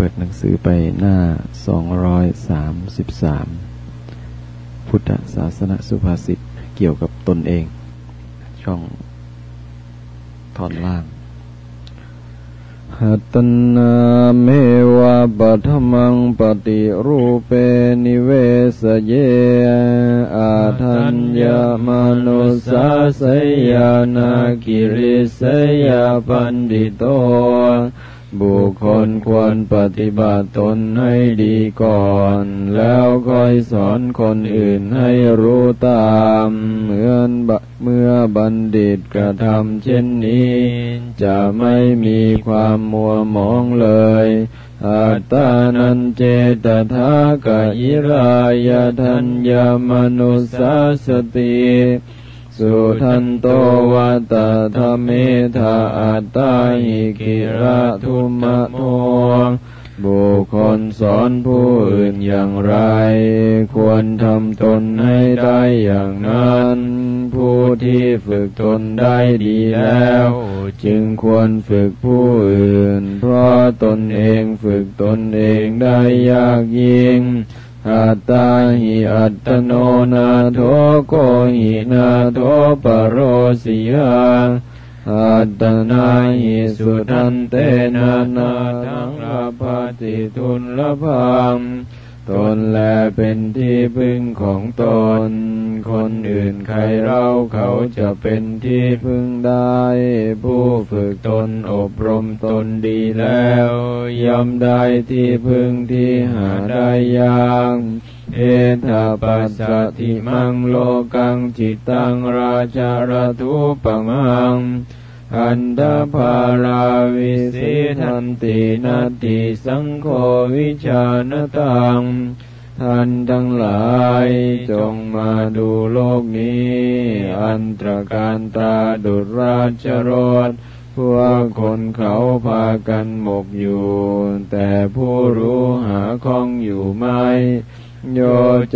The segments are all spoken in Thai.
เปิดหนังสือไปหน้า 233 พุทธศาสนสุภาษิตเกี่ยวกับตนเอง ช่องท่อนล่างหัตนาเมวะปัทมังปฏิรูปเปนิเวสเยอาทัญญามนุสาสยานากิริสยาปันดิโต บุคคลควรปฏิบัติตนให้ดีก่อน แล้วค่อยสอนคนอื่นให้รู้ตาม เหมือนเมื่อบัณฑิตกระทำเช่นนี้ จะไม่มีความมัวหมองเลยอัตตานันเจตทากะยิรายทัญญามนุสสติ สุทันโตวัตธรรมทาอัตตาหิกิระทุมะโทบุคคลสอนผู้อื่นอย่างไร ควรทำตนให้ได้อย่างนั้น ผู้ที่ฝึกตนได้ดีแล้ว จึงควรฝึกผู้อื่น เพราะตนเองฝึกตนเองได้ยากยิ่ง อัตตาหิอัตโนนาโทโกหินาโทปโรสิยาอัตนาหิสุทันเตนานาทังราภาติทุนละพัง ตนแลเป็นที่พึ่งของตน คนอื่นใครเราเขาจะเป็นที่พึ่งได้ ผู้ฝึกตนอบรมตนดีแล้วย่อมได้ที่พึ่งที่หาได้ยากเอธาปัสสติมังโลกังจิตตังราชารทุปมัง อันดาภาราวิสิทันตินาติสังโฆวิชานตังท่านทั้งหลายจงมาดูโลกนี้ อันตรการตาดุราชรถพวกคนเขาพากันหมกอยู่ แต่ผู้รู้หาคองอยู่ไม่โย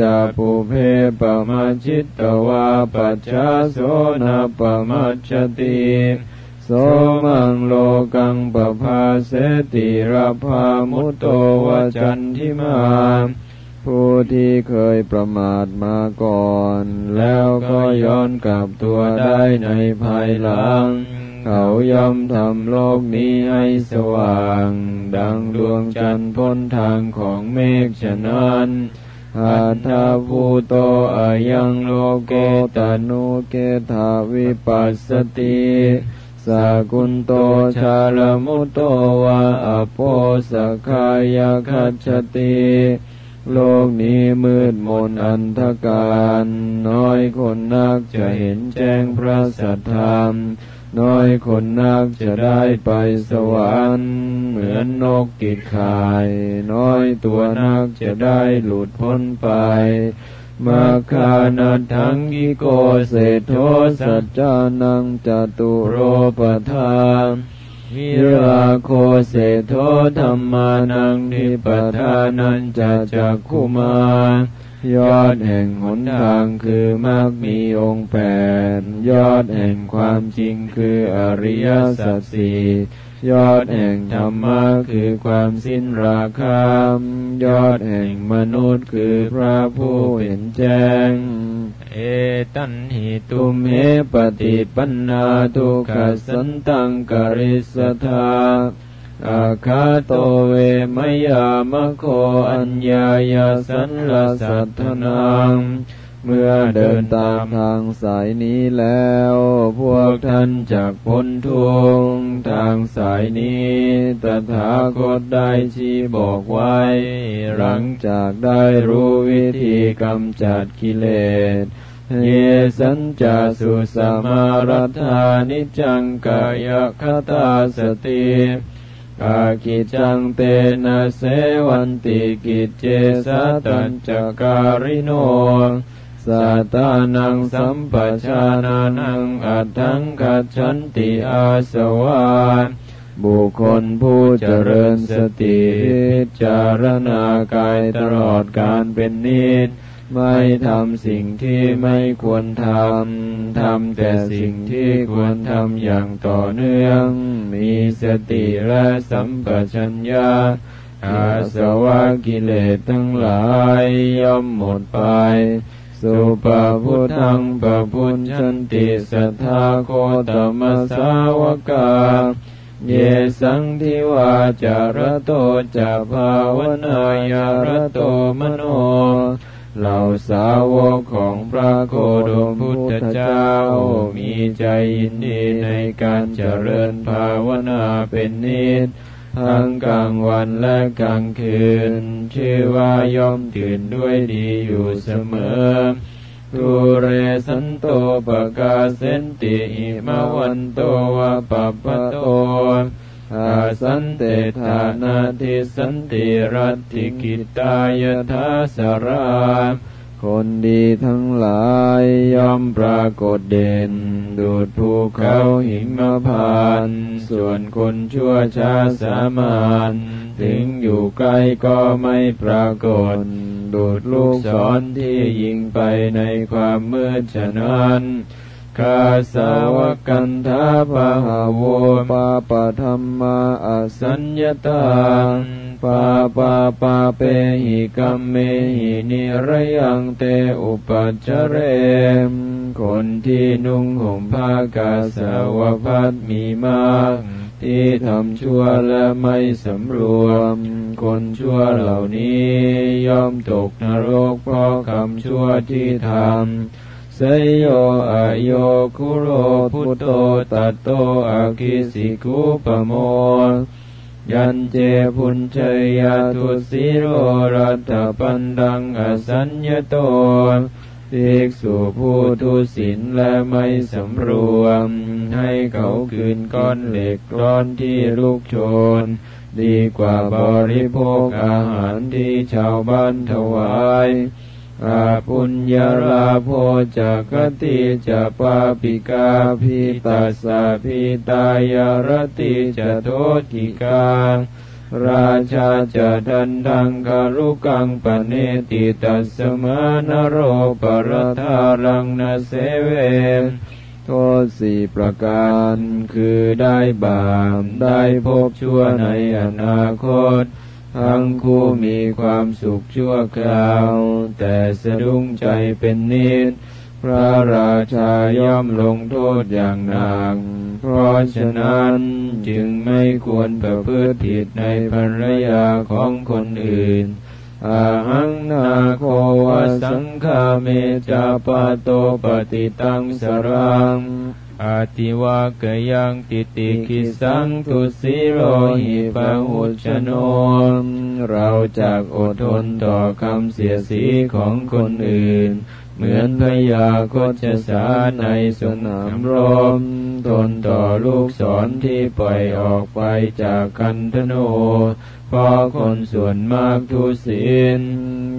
จะปุเพปมาชิตตวาปัจจโสนาปมัชติ มังโลกังปภาเสติราภามุตโตวจันทิมาผู้ที่เคยประมาทมาก่อน แล้วก็ย้อนกลับตัวได้ในภายหลัง เขาย่อมทำโลกนี้ให้สว่าง ดังดวงจันทร์พ้นทางของเมฆฉะนั้นอัตถาภูโตอายังโลเกตานุเกทาวิปัสสติ สกุลโตชาลมุตโตวะอโปสกายคัจติโลกนี้มืดมนอันธการ น้อยคนนักจะเห็นแจ้งพระสัทธรรม น้อยคนนักจะได้ไปสวรรค์ เหมือนนกกิดข่าย น้อยตัวนักจะได้หลุดพ้นไป มาคานาทังกิโกเศโทสัจจานังจตุโรปทานวิราโคเศโทธรรมานังนิปทานันจจักคุมา ยอดแห่งหนทางคือมากมีองค์แปดยอดแห่งความจริงคืออริยสัจสี่ยอดแห่งธรรมะคือความสิ้นราคายอดแห่งมนุษย์คือพระผู้เห็นแจ้ง เอตันหิตุมเหปฏิปันนาทุกขสันตังกริสธา อาคาโตเวมยามะโคอัญญายาสันลสัทธนังเมื่อเดินตามทางสายนี้แล้ว พวกท่านจากพ้นทุกทางสายนี้ตถาคตได้ชี้บอกไว้ หลังจากได้รู้วิธีกำจัดกิเลสเยสัญจาสุสมารัธานิจังกายคตาสติ อากิจังเตนะเสวันติกิจเจสตัญจการิโนสัตานังสัมปชานานังอัตถังกัจฉันติอาสวาบุคคลผู้เจริญสติจารณากายตลอดการเป็นนิด ไม่ทำสิ่งที่ไม่ควรทำ ทำแต่สิ่งที่ควรทำอย่างต่อเนื่อง มีสติและสัมปชัญญะอาสวะกิเลสทั้งหลายย่อมหมดไป สุปพุทธังปะพุญชันติสัทธาโคตมสาวกา เยสังทิวาจารโตจะภาวนายารโตมโน เหล่าสาวกของพระโคดมพุทธเจ้า มีใจยินดีในการเจริญภาวนาเป็นนิดทั้งกลางวันและกลางคืน ชื่อว่ายอมตื่นด้วยดีอยู่เสมอทุเรสันโตปกาเสนติอิมวันโตวะปัปปะโต อาสันเตธานาทิสันติรัติกิตายทาสราคนดีทั้งหลายย่อมปรากฏเด่น ดูดภูเขาหิมพาน ส่วนคนชั่วช้าสามานถึงอยู่ใกล้ก็ไม่ปรากฏ ดูดลูกศรที่ยิงไปในความมืดฉะนั้น คาสาวกันทาปะหาวปาปะธรรมาอสัญญาตาปาปาปาเปหิกัมเมหินิระยังเตอุปัจเรม คนที่นุ่งห่มผ้ากาสาวพัดมีมากที่ทำชั่วและไม่สำรวม คนชั่วเหล่านี้ย่อมตกนรกเพราะคำชั่วที่ทำ สยโยอโยคุโรพุโตตัตโตอาคิสิกุปโมยันเจพุญชยาทุสิโรรัตปันดังอสัญญโตภิกษุผู้ทุศีลและไม่สำรวม ให้เขาคืนก้อนเหล็กร้อนที่ลูกโชน ดีกว่าบริโภคอาหารที่ชาวบ้านถวาย อาปุญญาลาโภจากติจะปาปิกาพิตัสสะพิตายารติจะโทษกิการาชาจะดันดังคารุกังปเนติตัสมานโรปรธารังนเสเวโทษสี่ประการคือได้บาปได้พบชั่วในอนาคต ทั้งคู่มีความสุขชั่วคราว แต่สะดุ้งใจเป็นนิด พระราชาย่อมลงโทษอย่างหนัก เพราะฉะนั้นจึงไม่ควรประพฤติผิดในภรรยาของคนอื่นอาหังนาโควสังฆาเมจาปาโตปฏิตังสรัง อาติวากยังติติคิสังทุสิโรหิปะหุชโนเราจากอดทนต่อคำเสียสีของคนอื่น เหมือนพยาโคจสาในสนามรบทนต่อลูกศรที่ปล่อยออกไปจากคันธนู เพราะคนส่วนมากทุศีล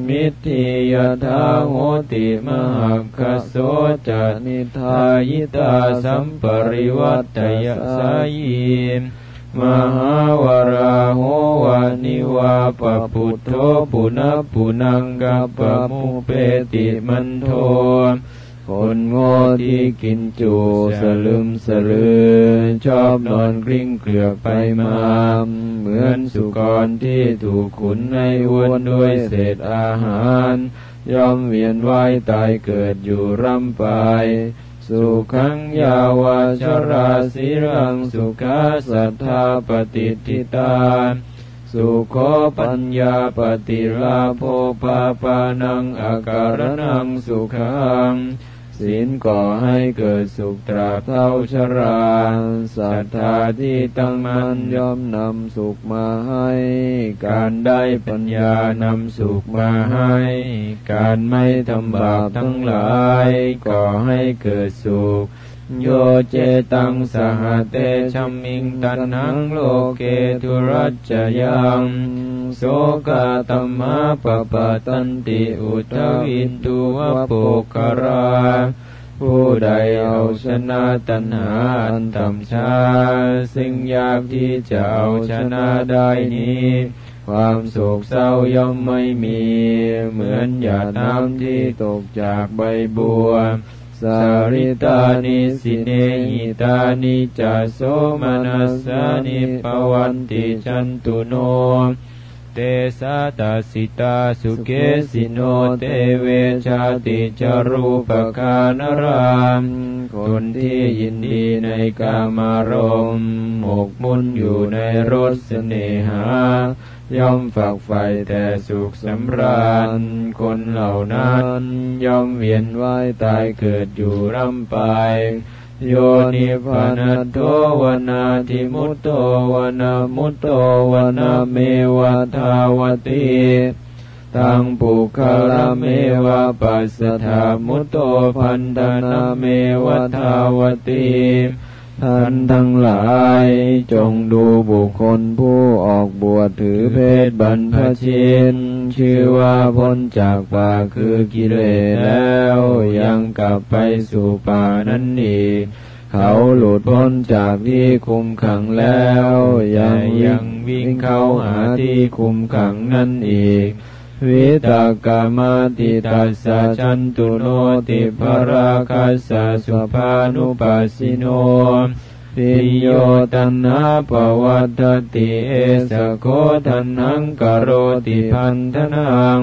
มิทิยทาโหติมหักขโสจนิทายิตาสัมปริวัตยสายีมหาวราโหวานิวาปปุตโธปุณปุนังกัปะมุเปติมันโท คนโง่ที่กินจูสลึมสลือ ชอบนอนกลิ้งเกลือกไปมา เหมือนสุกรที่ถูกขุนให้วนด้วยเศษอาหาร ย่อมเวียนว่ายตายเกิดอยู่ร่ำไปสุขังยาวาชราสิรังสุขาสัทธาปฏิทิตาสุโคปัญญาปฏิลาโภปาปานังอาการนังสุขัง ศีลก่อให้เกิดสุขตราบเท่าชราศรัทธาที่ตั้งมั่นย่อมนำสุขมาให้ การได้ปัญญานำสุขมาให้ การไม่ทำบาปทั้งหลายก่อให้เกิดสุขโยเจตังสหเตชัมมิงตันหังโลเกทุรัจจยัง โสกาตัมมาปะปะตันติอุทวินตุวะโปกราผู้ใดเอาชนะตัณหาอันต่ำช้าซึ่งยากที่จะเอาชนะได้นี้ ความโศกเศร้าย่อมไม่มี เหมือนหยาดน้ำที่ตกจากใบบัว สาริตานิสิเนหิตานิจาโสมนัสสานิปวันติจันตุโน เตสะตาสิตาสุเกสิโนเตเวชาติจารูปคานรามคนที่ยินดีในกามารมณ์หมกมุ่นอยู่ในรสเสน่หา ย่อมฝักใฝ่แต่สุขสำราญ คนเหล่านั้น ย่อมเวียนว่ายตายเกิดอยู่ร่ำไป โยนิพานัตโตวนาทิมุตโตวนามุตโตวนาเมวะทาวติตังปุคละเมวะปัสสะธามุตโตพันธนาเมวะทาวติ ท่านทั้งหลายจงดูบุคคลผู้ออกบวชถือเพศบรรพชิน ชื่อว่าพ้นจากป่าคือกิเลสแล้ว ยังกลับไปสู่ป่านั้นอีก เขาหลุดพ้นจากที่คุมขังแล้ว ยังยังวิ่งเข้าหาที่คุมขังนั่นอีก วิตากามาติตัสสะจันตุโนติภราคัสสะสุภานุปัสสิโนปิโยตันหาปวัตติเอสโคทันหังกโรติพันธนัง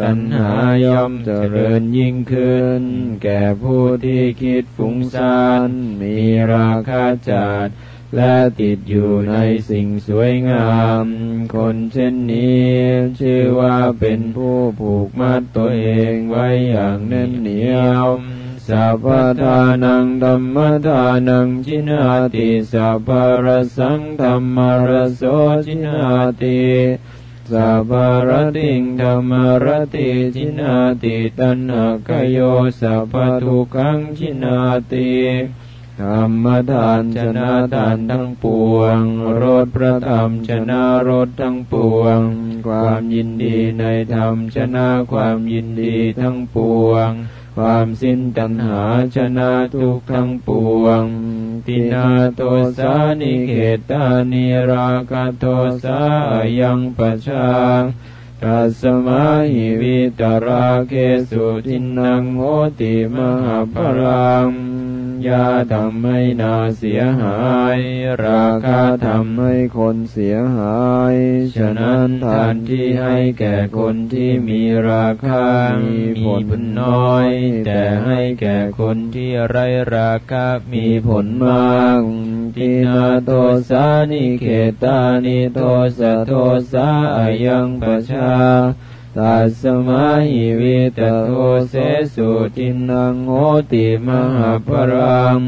ตัณหาย่อมเจริญยิ่งขึ้น แก่ผู้ที่คิดฟุ้งซ่านมีราคะจัด และติดอยู่ในสิ่งสวยงาม คนเช่นนี้ ชื่อว่าเป็นผู้ผูกมัดตัวเองไว้อย่างแน่นเหนียวสัพพทานังธรรมทานังชินาติสัพพรสังธรรมรโสชินาติสัพพรติงธรรมรติชินาติตัณหกโยสัพพทุขังชินาติ ธรรมทานชนะทานทั้งปวง รสพระธรรมชนะรสทั้งปวง ความยินดีในธรรมชนะความยินดีทั้งปวง ความสิ้นตัณหาชนะทุกทั้งปวง ตินาโตสานิเขตานิราคะโทสายังปชาตัสมาหิวิตราเคสุทินังโหติมหาพรัง ยาทำให้นาเสียหาย ราคาทำให้คนเสียหาย ฉะนั้นทานที่ให้แก่คนที่มีราคา มีผลน้อย แต่ให้แก่คนที่ไร้ราคา มีผลมากตินาโทสานิเขตานิโทสะโทสาอายังปชา ตัสมาหิวิตโทเสสุทินังโหติมหาปรัง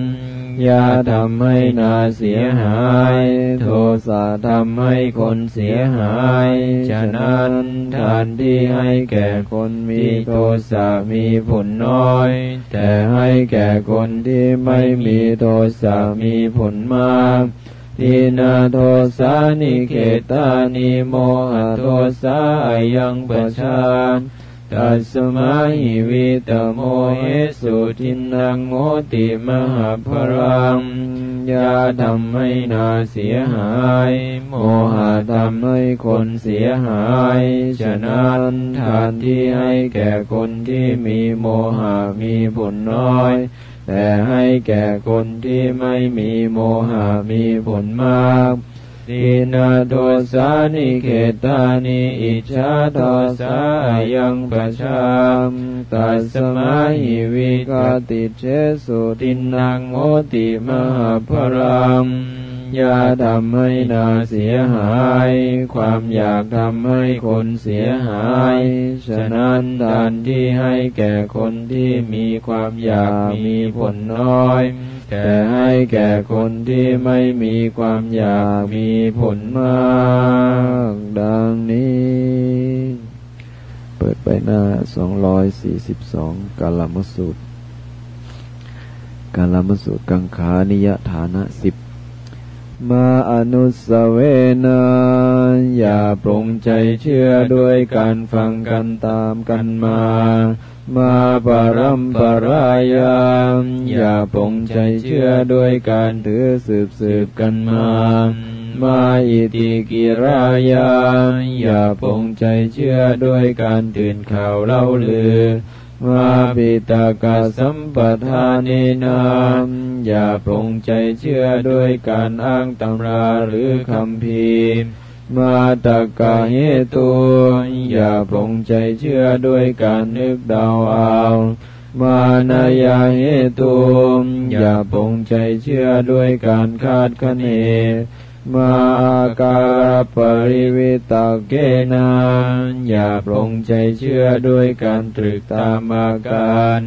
ยาทำให้นาเสียหาย โทสะทำให้คนเสียหาย ฉะนั้นทานที่ให้แก่คนมีโทสะมีผลน้อย แต่ให้แก่คนที่ไม่มีโทสะมีผลมาก ทินาโทสานิเขตานิโมหโทสายังปชาตัสมาหิวิตโมเหสุทินังโมติมหาพรังยาทำให้นาเสียหาย โมหะทำให้คนเสียหาย ฉะนั้นทานที่ให้แก่คนที่มีโมหะมีผลน้อย แต่ให้แก่คนที่ไม่มีโมหะมีผลมากดีนาโทสานิเขตานิอิจฉาทอสายังประชามตัสมาหิวิกาติเชสุตินังโมติมหาพรัง ยาทำให้นาเสียหาย ความอยากทำให้คนเสียหาย ฉะนั้นทานที่ให้แก่คนที่มีความอยากมีผลน้อย แต่ให้แก่คนที่ไม่มีความอยากมีผลมาก ดังนี้ เปิดไปหน้าสองร้อยสี่สิบสองกาลมสูตร กาลมสูตรกังขานิยฐานะสิบ มาอนุสเวนาอย่าปรงใจเชื่อด้วยการฟังกันตามกันมา มาปรัมปรายามอย่าปงใจเชื่อด้วยการถือสืบสืบกันมา มาอิติกิรายาอย่าปงใจเชื่อด้วยการตื่นข่าวเล่าลือ มาปิตากาสัมปทานินามอย่าปรงใจเชื่อด้วยการอ้างตำราหรือคำพีมาตกะเหตุอย่าปรงใจเชื่อด้วยการนึกเดาเอามานายาเหตุอย่าปรงใจเชื่อด้วยการคาดคะเน มาอาการปริวิตาเกนาอย่าปรงใจเชื่อด้วยการตรึกตามอาการ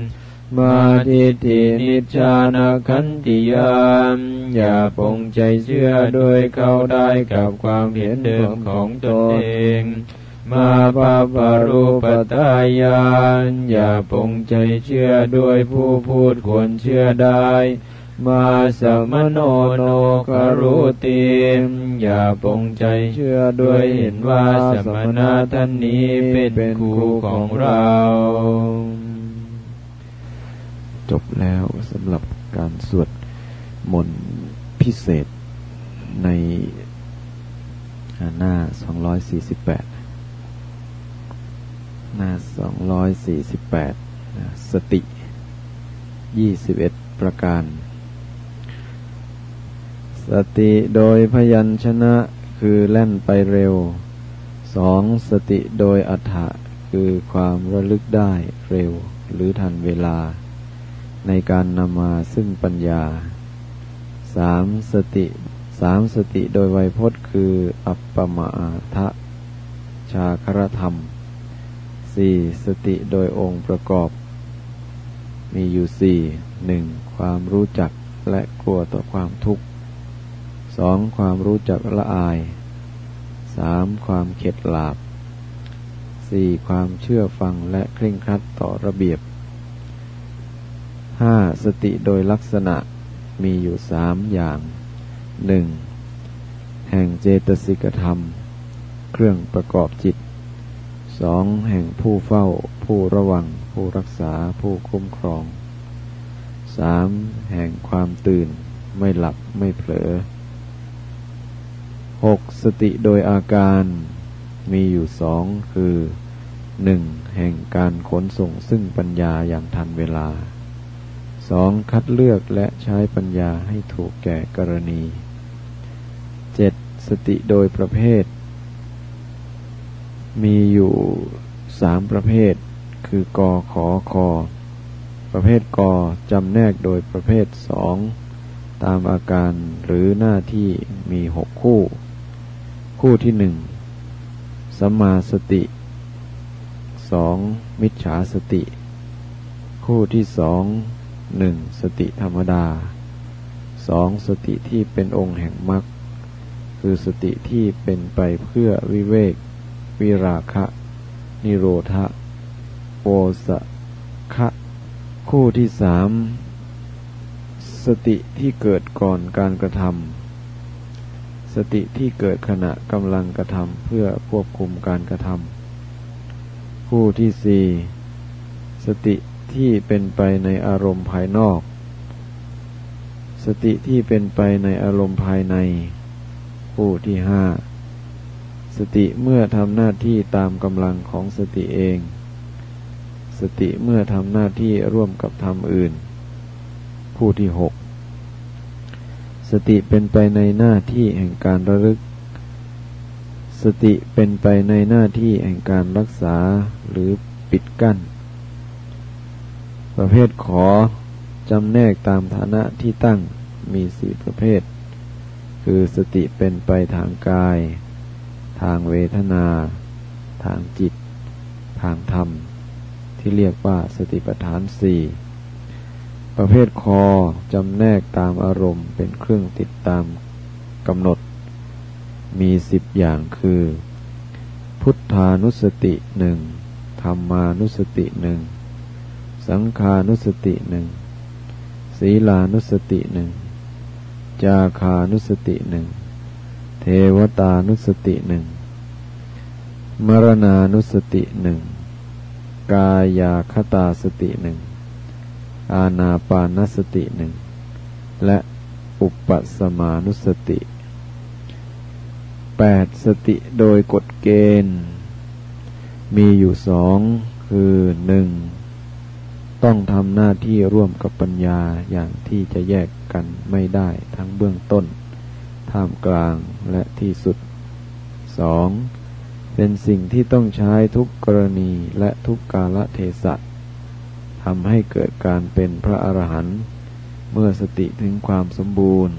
มาทิฏฐินิจานาคันติยามอย่าปงใจเชื่อโดยเข้าได้กับความเห็นเดิมของตนเองมาปาปรูปตายานอย่าปงใจเชื่อด้วยผู้พูดควรเชื่อได้ มาสมโนโนคารุติมอย่าปงใจเชื่อด้วยเห็นว่าสมณะท่านนี้เป็นครูของเรา จบแล้วสำหรับการสวดมนต์พิเศษในหน้า 248 หน้า 248 สติ 21 ประการ สติโดยพยัญชนะคือแล่นไปเร็วสองสติโดยอัฏฐะคือความระลึกได้เร็วหรือทันเวลา ในการนำมาซึ่งปัญญาสามสติสามสติโดยไวยพจน์คือ อัปปมาทะชาครธรรมสี่สติโดยองค์ประกอบ มีอยู่สี่หนึ่งความรู้จักและกลัวต่อความทุกข์ สองความรู้จักละอายสามความเข็ดหลาบสี่ความเชื่อฟังและเคร่งครัดต่อระเบียบห้าสติโดยลักษณะมีอยู่สามอย่างหนึ่งแห่งเจตสิกธรรม เครื่องประกอบจิตสองแห่งผู้เฝ้า ผู้ระวัง ผู้รักษา ผู้คุ้มครองสามแห่งความตื่น ไม่หลับไม่เผลอ หกสติโดยอาการมีอยู่สองคือหนึ่งแห่งการขนส่งซึ่งปัญญาอย่างทันเวลาสองคัดเลือกและใช้ปัญญาให้ถูกแก่กรณีเจ็ดสติโดยประเภท มีอยู่สามประเภท คือกอขอคอประเภทกอจำแนกโดยประเภทสองตามอาการหรือหน้าที่มีหกคู่ คู่ที่หนึ่งสัมมาสติสองมิจฉาสติ คู่ที่สองหนึ่งสติธรรมดาสองสติที่เป็นองค์แห่งมรรคคือสติที่เป็นไปเพื่อวิเวก วิราคะ นิโรธะโอสะคะคู่ที่สามสติที่เกิดก่อนการกระทำ สติที่เกิดขณะกำลังกระทำเพื่อควบคุมการกระทำคู่ที่สี่สติที่เป็นไปในอารมณ์ภายนอก สติที่เป็นไปในอารมณ์ภายใน คู่ที่ห้าสติเมื่อทำหน้าที่ตามกำลังของสติเอง สติเมื่อทำหน้าที่ร่วมกับธรรมอื่น คู่ที่หก สติเป็นไปในหน้าที่แห่งการระลึก สติเป็นไปในหน้าที่แห่งการรักษาหรือปิดกั้น ประเภทขอจำแนกตามฐานะที่ตั้งมีสี่ประเภท คือสติเป็นไปทางกาย ทางเวทนา ทางจิต ทางธรรม ที่เรียกว่าสติปัฏฐานสี่ ประเภทคอจำแนกตามอารมณ์เป็นเครื่องติดตามกำหนด มีสิบอย่างคือ พุทธานุสติหนึ่งธรรมานุสติหนึ่งสังขานุสติหนึ่งศีลานุสติหนึ่งจาคานุสติหนึ่งเทวตานุสติหนึ่งมรณานุสติหนึ่งกายาคตาสติหนึ่ง อาณาปานสติหนึ่ง และอุปสมานุสติแปดสติโดยกฎเกณฑ์ มีอยู่สองคือหนึ่งต้องทำหน้าที่ร่วมกับปัญญาอย่างที่จะแยกกันไม่ได้ทั้งเบื้องต้น ท่ามกลางและที่สุดสองเป็นสิ่งที่ต้องใช้ทุกกรณีและทุกกาลเทศะ ทำให้เกิดการเป็นพระอรหันต์เมื่อสติถึงความสมบูรณ์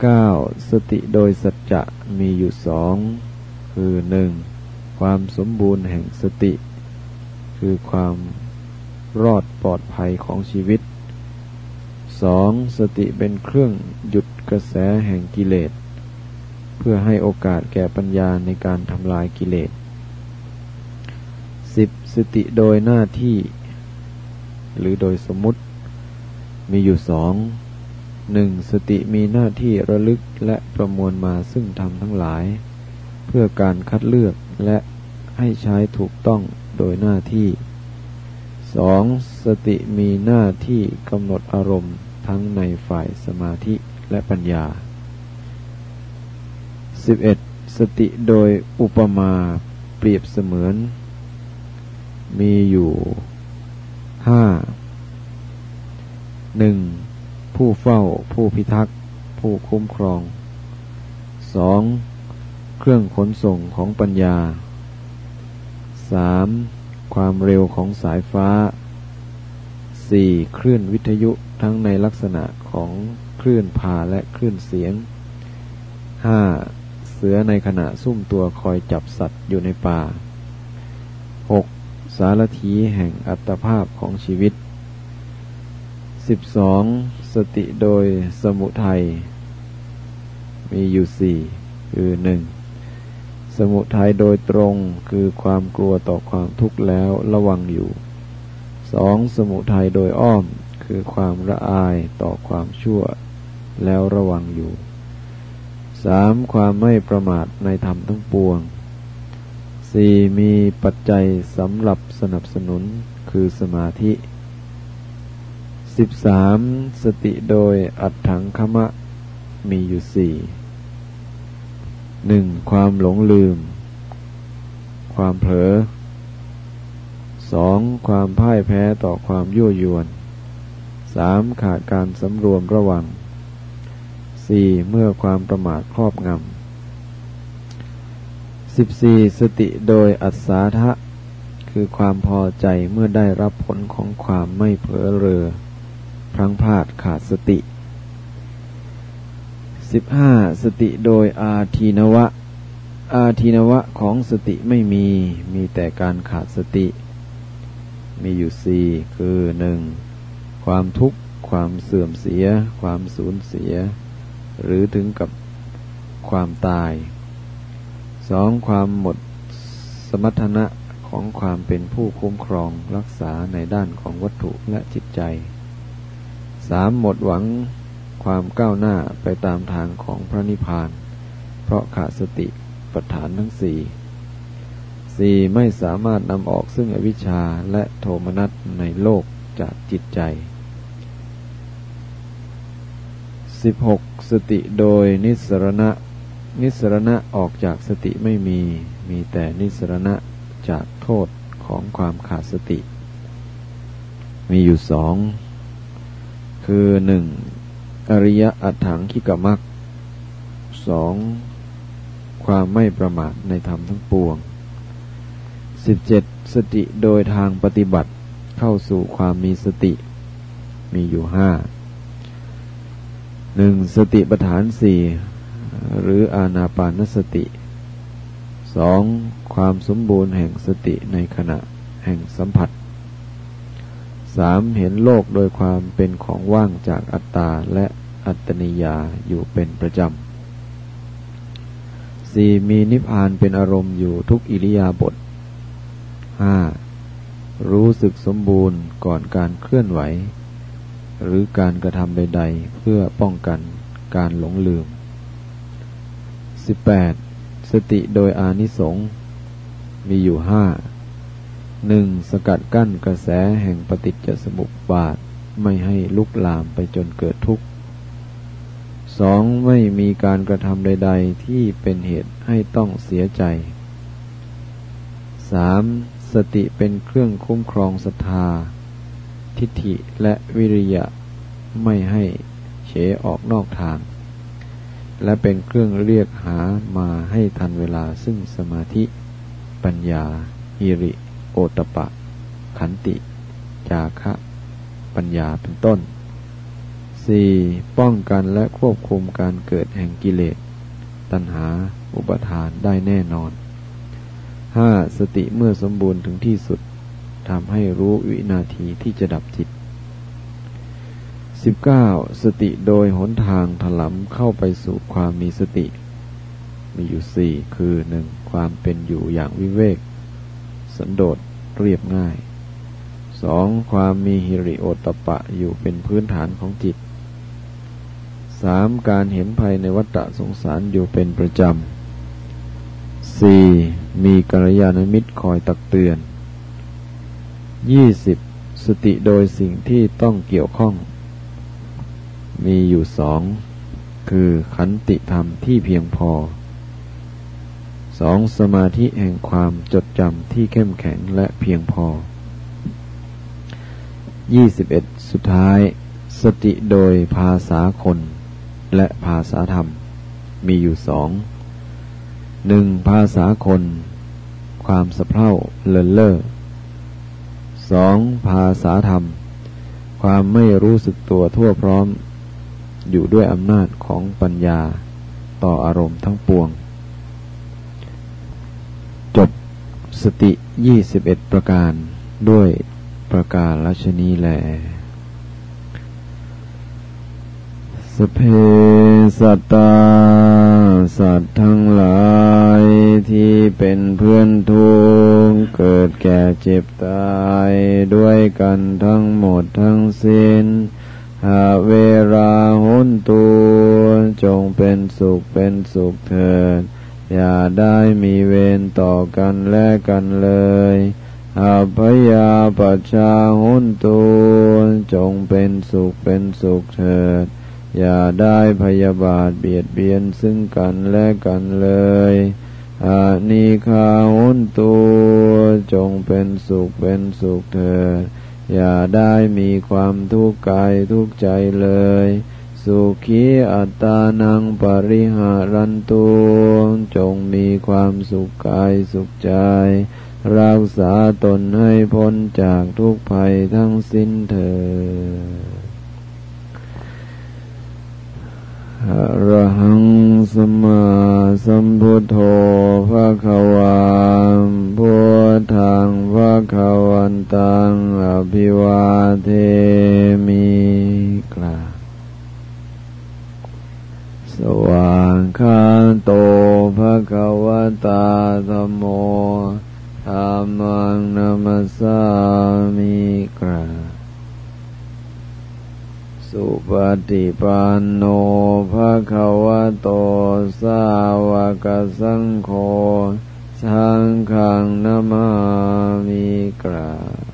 9. สติโดยสัจจะมีอยู่สองคือหนึ่งความสมบูรณ์แห่งสติ คือความรอดปลอดภัยของชีวิต 2. สติเป็นเครื่องหยุดกระแสแห่งกิเลส เพื่อให้โอกาสแก่ปัญญาในการทำลายกิเลส 10. สติโดยหน้าที่ หรือโดยสมมุติ มีอยู่สองหนึ่งสติมีหน้าที่ระลึกและประมวลมาซึ่งธรรมทั้งหลาย เพื่อการคัดเลือกและให้ใช้ถูกต้องโดยหน้าที่สองสติมีหน้าที่กำหนดอารมณ์ทั้งในฝ่ายสมาธิและปัญญา 11. สติโดยอุปมาเปรียบเสมือน มีอยู่ ห้าหนึ่งผู้เฝ้า ผู้พิทักษ์ ผู้คุ้มครองสองเครื่องขนส่งของปัญญาสามความเร็วของสายฟ้าสี่คลื่นวิทยุทั้งในลักษณะของคลื่นผ่าและคลื่นเสียงห้าเสือในขณะซุ่มตัวคอยจับสัตว์อยู่ในป่าหก สารถีแห่งอัตภาพของชีวิตสิบสองสติโดยสมุทัย มีอยู่สี่คือหนึ่งสมุทัยโดยตรงคือความกลัวต่อความทุกข์แล้วระวังอยู่สองสมุทัยโดยอ้อมคือความละอายต่อความชั่วแล้วระวังอยู่สามความไม่ประมาทในธรรมทั้งปวง สี่มีปัจจัยสำหรับสนับสนุนคือสมาธิสิบสามสติโดยอัตถังคมะมีอยู่สี่หนึ่งความหลงลืม ความเผลอสองความพ่ายแพ้ต่อความยั่วยวนสามขาดการสำรวมระวังสี่เมื่อความประมาทครอบงำ สิบสี่สติโดยอัศาทะ คือความพอใจเมื่อได้รับผลของความไม่เผลอเรอ พลังพลาดขาดสติสิบห้าสติโดยอาทีนวะ อาทีนวะของสติไม่มี มีแต่การขาดสติ มีอยู่สี่คือหนึ่งความทุกข์ ความเสื่อมเสีย ความสูญเสีย หรือถึงกับความตาย สองความหมดสมรรถนะของความเป็นผู้คุ้มครองรักษาในด้านของวัตถุและจิตใจสามหมดหวังความก้าวหน้าไปตามทางของพระนิพพาน เพราะขาดสติปัฏฐานทั้งสี่สี่ไม่สามารถนำออกซึ่งอวิชชาและโทมนัสในโลกจากจิตใจสิบหกสติโดยนิสรณะ นิสรณะออกจากสติไม่มี มีแต่นิสรณะจากโทษของความขาดสติ มีอยู่สอง คือหนึ่งอริยะอัถังขิกมักสองความไม่ประมาทในธรรมทั้งปวงสิบเจ็ดสติโดยทางปฏิบัติเข้าสู่ความมีสติ มีอยู่ห้าหนึ่งสติปัฏฐานสี่ หรืออาณาปานสติสองความสมบูรณ์แห่งสติในขณะแห่งสัมผัสสามเห็นโลกโดยความเป็นของว่างจากอัตตาและอัตนิยาอยู่เป็นประจำสี่มีนิพพานเป็นอารมณ์อยู่ทุกอิริยาบถห้ารู้สึกสมบูรณ์ก่อนการเคลื่อนไหว หรือการกระทำใด ๆ เพื่อป้องกันการหลงลืม 18. สติโดยอานิสงส์มีอยู่ห้าหนึ่งสกัดกั้นกระแสแห่งปฏิจจสมุปบาท ไม่ให้ลุกลามไปจนเกิดทุกข์สองไม่มีการกระทำใด ๆ ที่เป็นเหตุให้ต้องเสียใจสามสติเป็นเครื่องคุ้มครองศรัทธา ทิฏฐิและวิริยะไม่ให้เฉออกนอกทาง และเป็นเครื่องเรียกหามาให้ทันเวลาซึ่งสมาธิ ปัญญาฮิริ โอตปะ ขันติ จาคะ ปัญญาเป็นต้น 4. ป้องกันและควบคุมการเกิดแห่งกิเลส ตัณหา อุปทานได้แน่นอน 5. สติเมื่อสมบูรณ์ถึงที่สุดทำให้รู้วินาทีที่จะดับจิต 19. สติโดยหนทางถลำเข้าไปสู่ความมีสติ มีอยู่สี่คือหนึ่งความเป็นอยู่อย่างวิเวก สันโดษเรียบง่ายสองความมีฮิริโอตปะอยู่เป็นพื้นฐานของจิตสามการเห็นภัยในวัฏสงสารอยู่เป็นประจำสี่มีกัลยาณมิตรคอยตักเตือนยี่สิบสติโดยสิ่งที่ต้องเกี่ยวข้อง มีอยู่สอง คือขันติธรรมที่เพียงพอสองสมาธิแห่งความจดจำที่เข้มแข็งและเพียงพอยี่สิบเอ็ดสุดท้าย สติโดยภาษาคนและภาษาธรรม มีอยู่สองหนึ่งภาษาคน ความสะเพร่าเลินเล่อสองภาษาธรรม ความไม่รู้สึกตัวทั่วพร้อม อยู่ด้วยอำนาจของปัญญาต่ออารมณ์ทั้งปวง จบสติยี่สิบเอ็ดประการด้วยประการลัชนีแลสเพสัตตา สัตว์ทั้งหลายที่เป็นเพื่อนทุกเกิดแก่เจ็บตายด้วยกันทั้งหมดทั้งสิ้น หาเวลาหุนตัวจงเป็นสุขเป็นสุขเถิด อย่าได้มีเวรต่อกันและกันเลยอาพยาปัชาหุนตัวจงเป็นสุขเป็นสุขเถิด อย่าได้พยาบาทเบียดเบียนซึ่งกันและกันเลยอานิคาหุนตัวจงเป็นสุขเป็นสุขเถิด อย่าได้มีความทุกข์กายทุกข์ใจเลย สุขีอัตานังปริหารันตุจงมีความสุขกายสุขใจ รักษาตนให้พ้นจากทุกภัยทั้งสิ้นเถิดอะ ระหังสมาสัมพุทโธภะคะวาพุทธังภะคะวันตังอภิวาเทมิกลาสว่างคาโตภะคะวตาธโมธรรมังนัมสามิกลา สุปฏิปันโนภะคะวะโต สาวกสังโฆสังฆังนามามิกรา